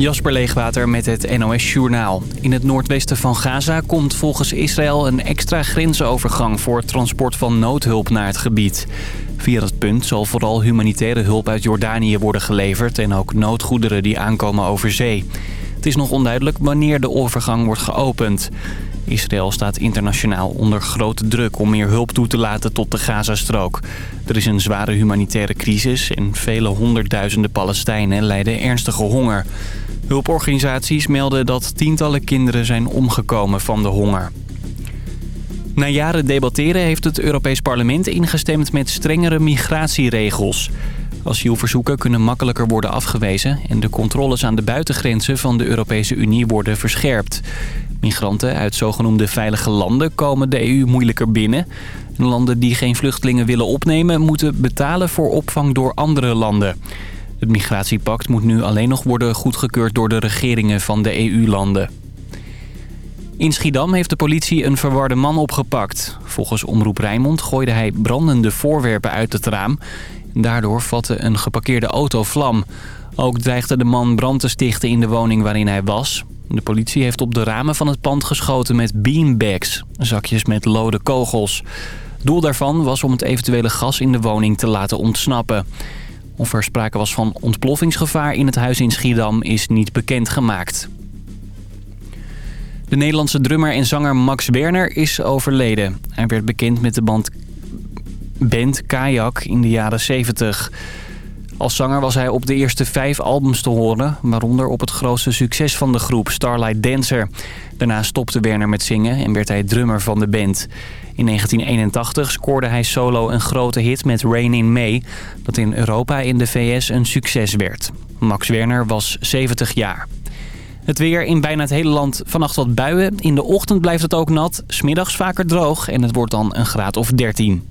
Jasper Leegwater met het NOS Journaal. In het noordwesten van Gaza komt volgens Israël een extra grensovergang voor het transport van noodhulp naar het gebied. Via dat punt zal vooral humanitaire hulp uit Jordanië worden geleverd en ook noodgoederen die aankomen over zee. Het is nog onduidelijk wanneer de overgang wordt geopend. Israël staat internationaal onder grote druk om meer hulp toe te laten tot de Gazastrook. Er is een zware humanitaire crisis en vele honderdduizenden Palestijnen lijden ernstige honger. Hulporganisaties melden dat tientallen kinderen zijn omgekomen van de honger. Na jaren debatteren heeft het Europees Parlement ingestemd met strengere migratieregels. Asielverzoeken kunnen makkelijker worden afgewezen... en de controles aan de buitengrenzen van de Europese Unie worden verscherpt. Migranten uit zogenoemde veilige landen komen de EU moeilijker binnen. Landen die geen vluchtelingen willen opnemen... moeten betalen voor opvang door andere landen. Het migratiepact moet nu alleen nog worden goedgekeurd door de regeringen van de EU-landen. In Schiedam heeft de politie een verwarde man opgepakt. Volgens Omroep Rijnmond gooide hij brandende voorwerpen uit het raam. Daardoor vatte een geparkeerde auto vlam. Ook dreigde de man brand te stichten in de woning waarin hij was. De politie heeft op de ramen van het pand geschoten met beanbags, zakjes met lode kogels. Doel daarvan was om het eventuele gas in de woning te laten ontsnappen. Of er sprake was van ontploffingsgevaar in het huis in Schiedam is niet bekendgemaakt. De Nederlandse drummer en zanger Max Werner is overleden. Hij werd bekend met de band, band Kajak in de jaren 70. Als zanger was hij op de eerste vijf albums te horen... waaronder op het grootste succes van de groep Starlight Dancer. Daarna stopte Werner met zingen en werd hij drummer van de band. In 1981 scoorde hij solo een grote hit met Rain in May... dat in Europa en de VS een succes werd. Max Werner was 70 jaar. Het weer in bijna het hele land vannacht wat buien. In de ochtend blijft het ook nat, smiddags vaker droog en het wordt dan een graad of 13.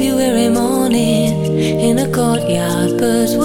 February morning in a courtyard. Birds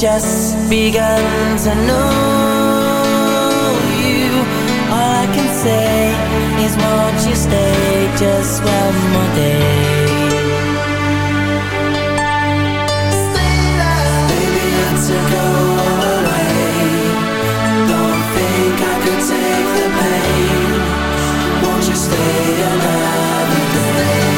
just begun to know you. All I can say is, won't you stay just one more day? Baby, I took all away. Don't think I could take the pain. Won't you stay another day?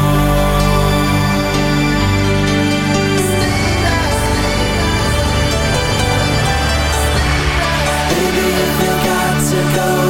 Go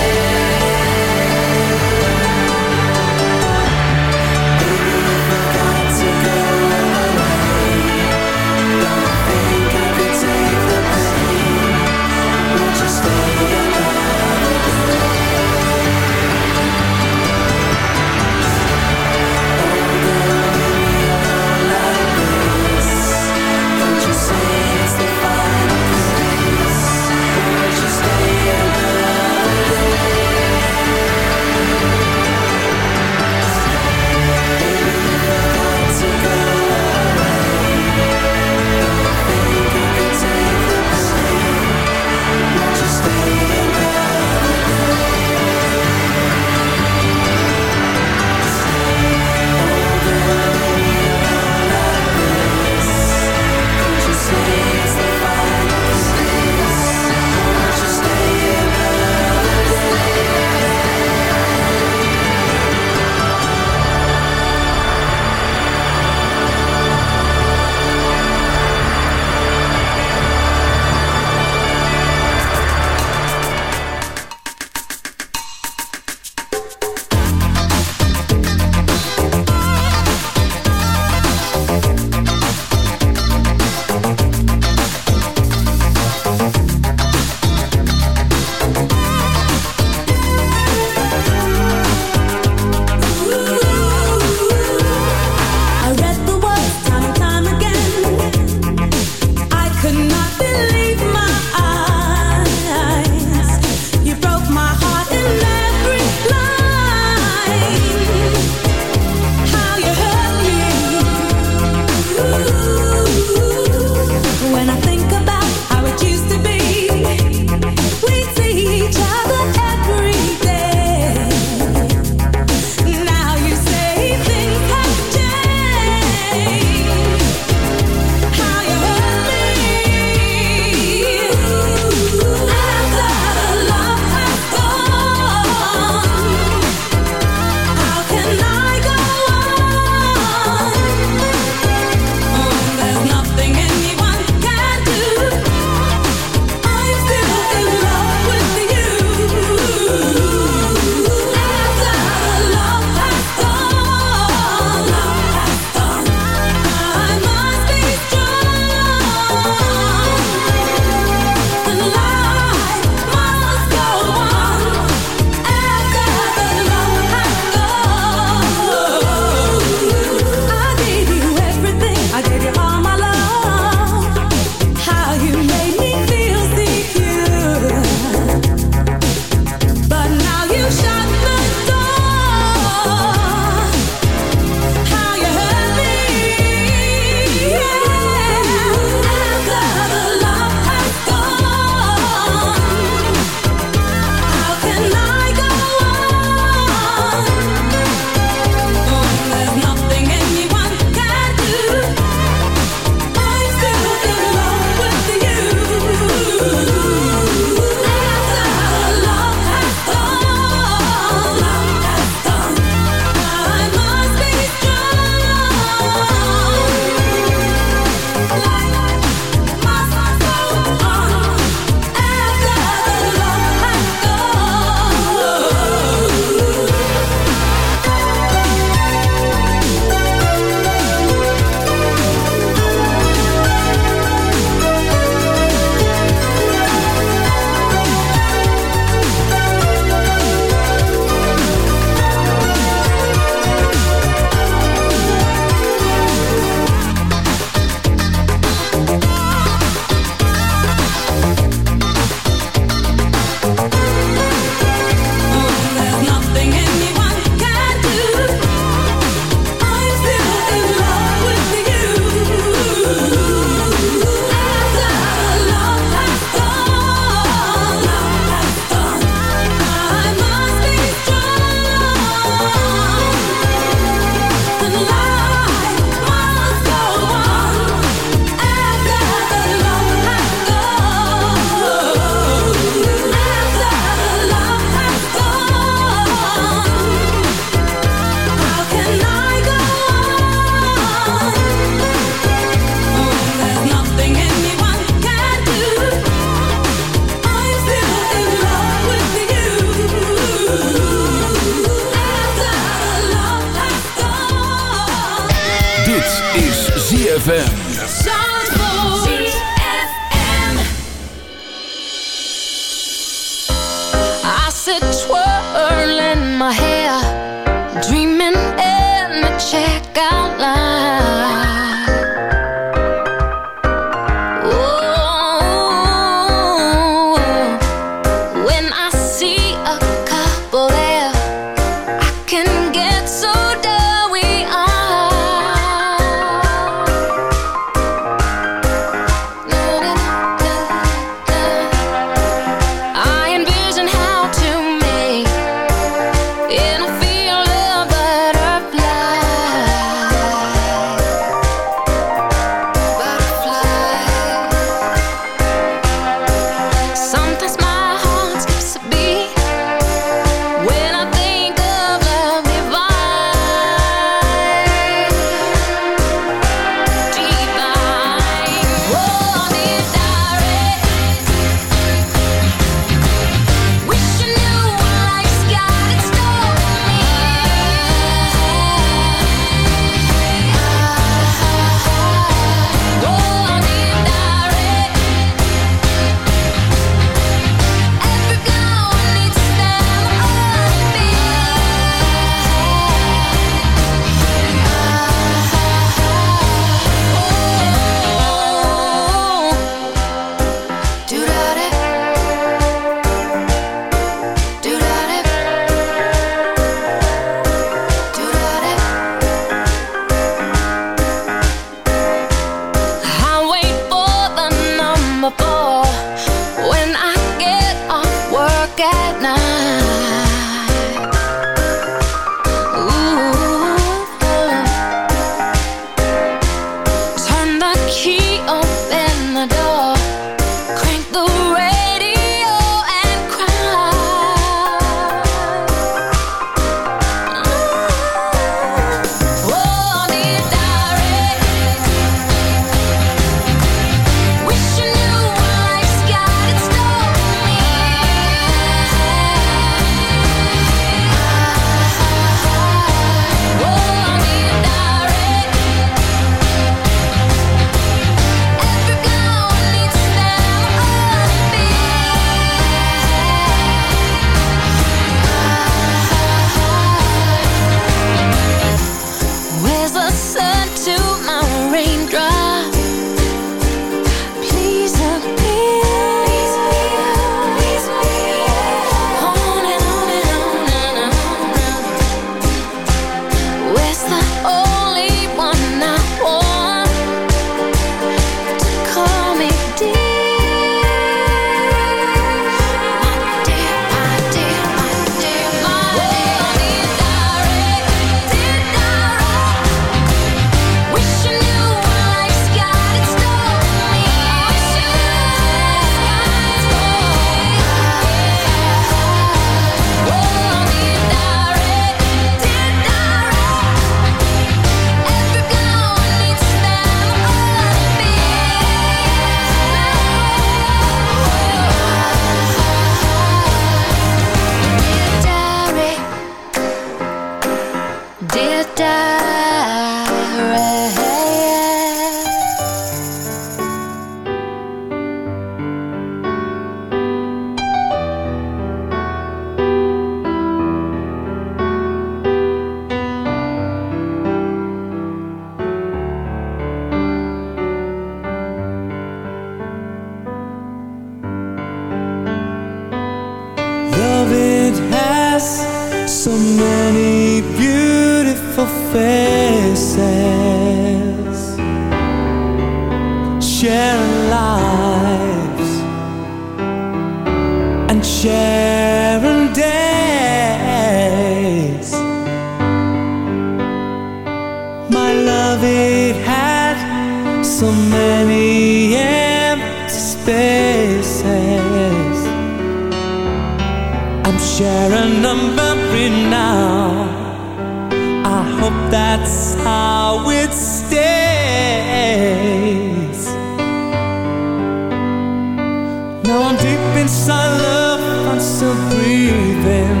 still breathing.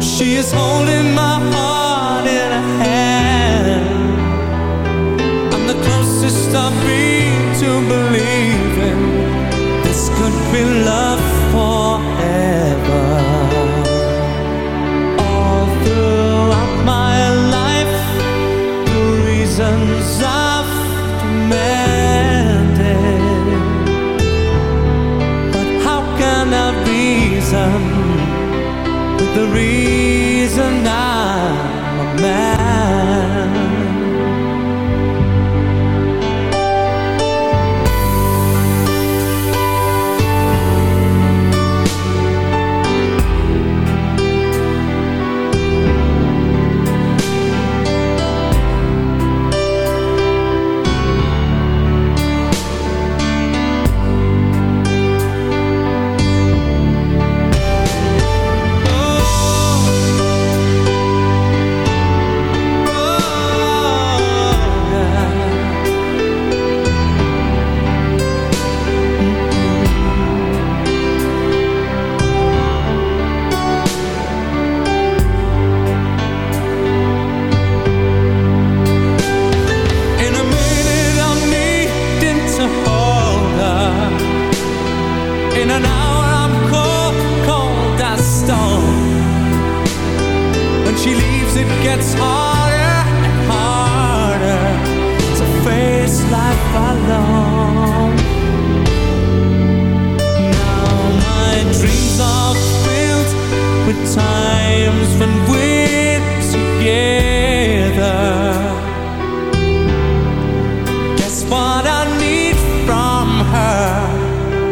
She is holding my heart in her hand. I'm the closest I'll to believing. This could be love. The reason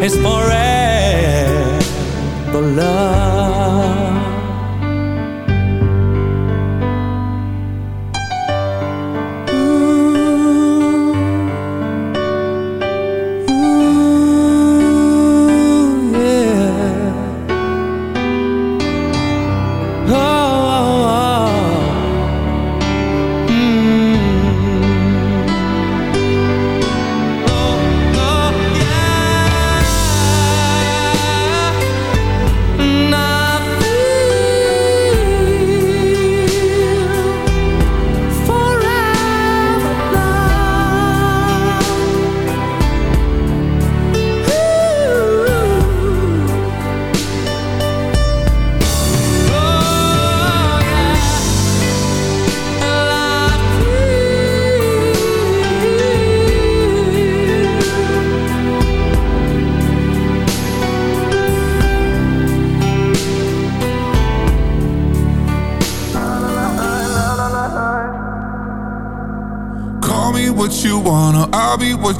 is forever love.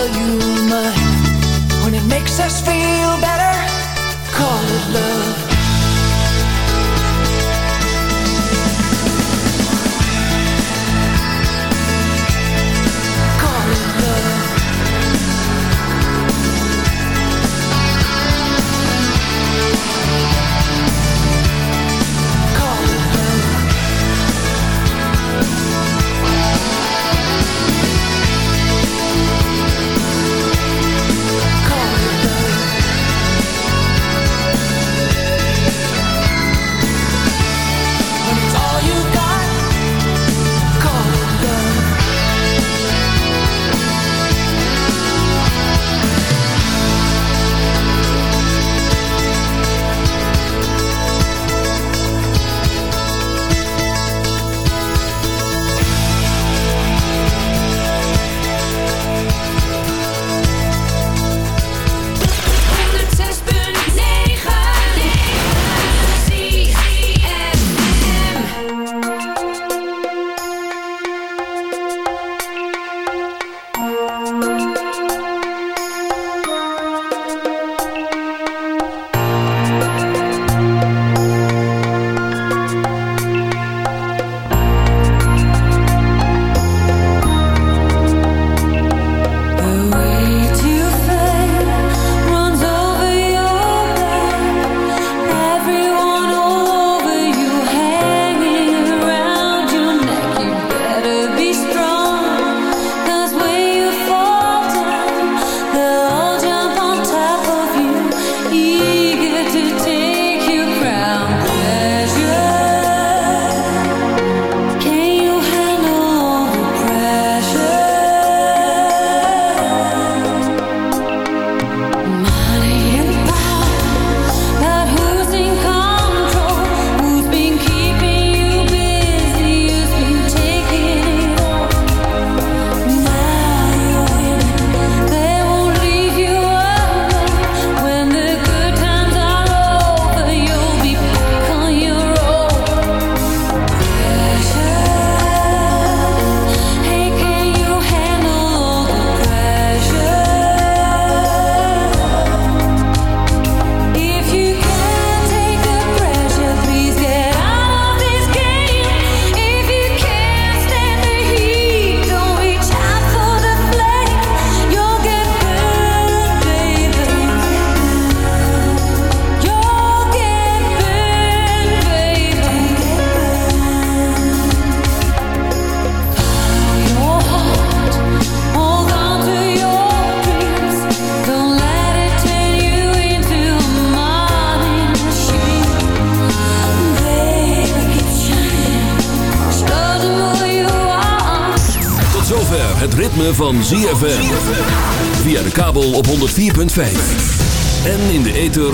tell you when it makes us feel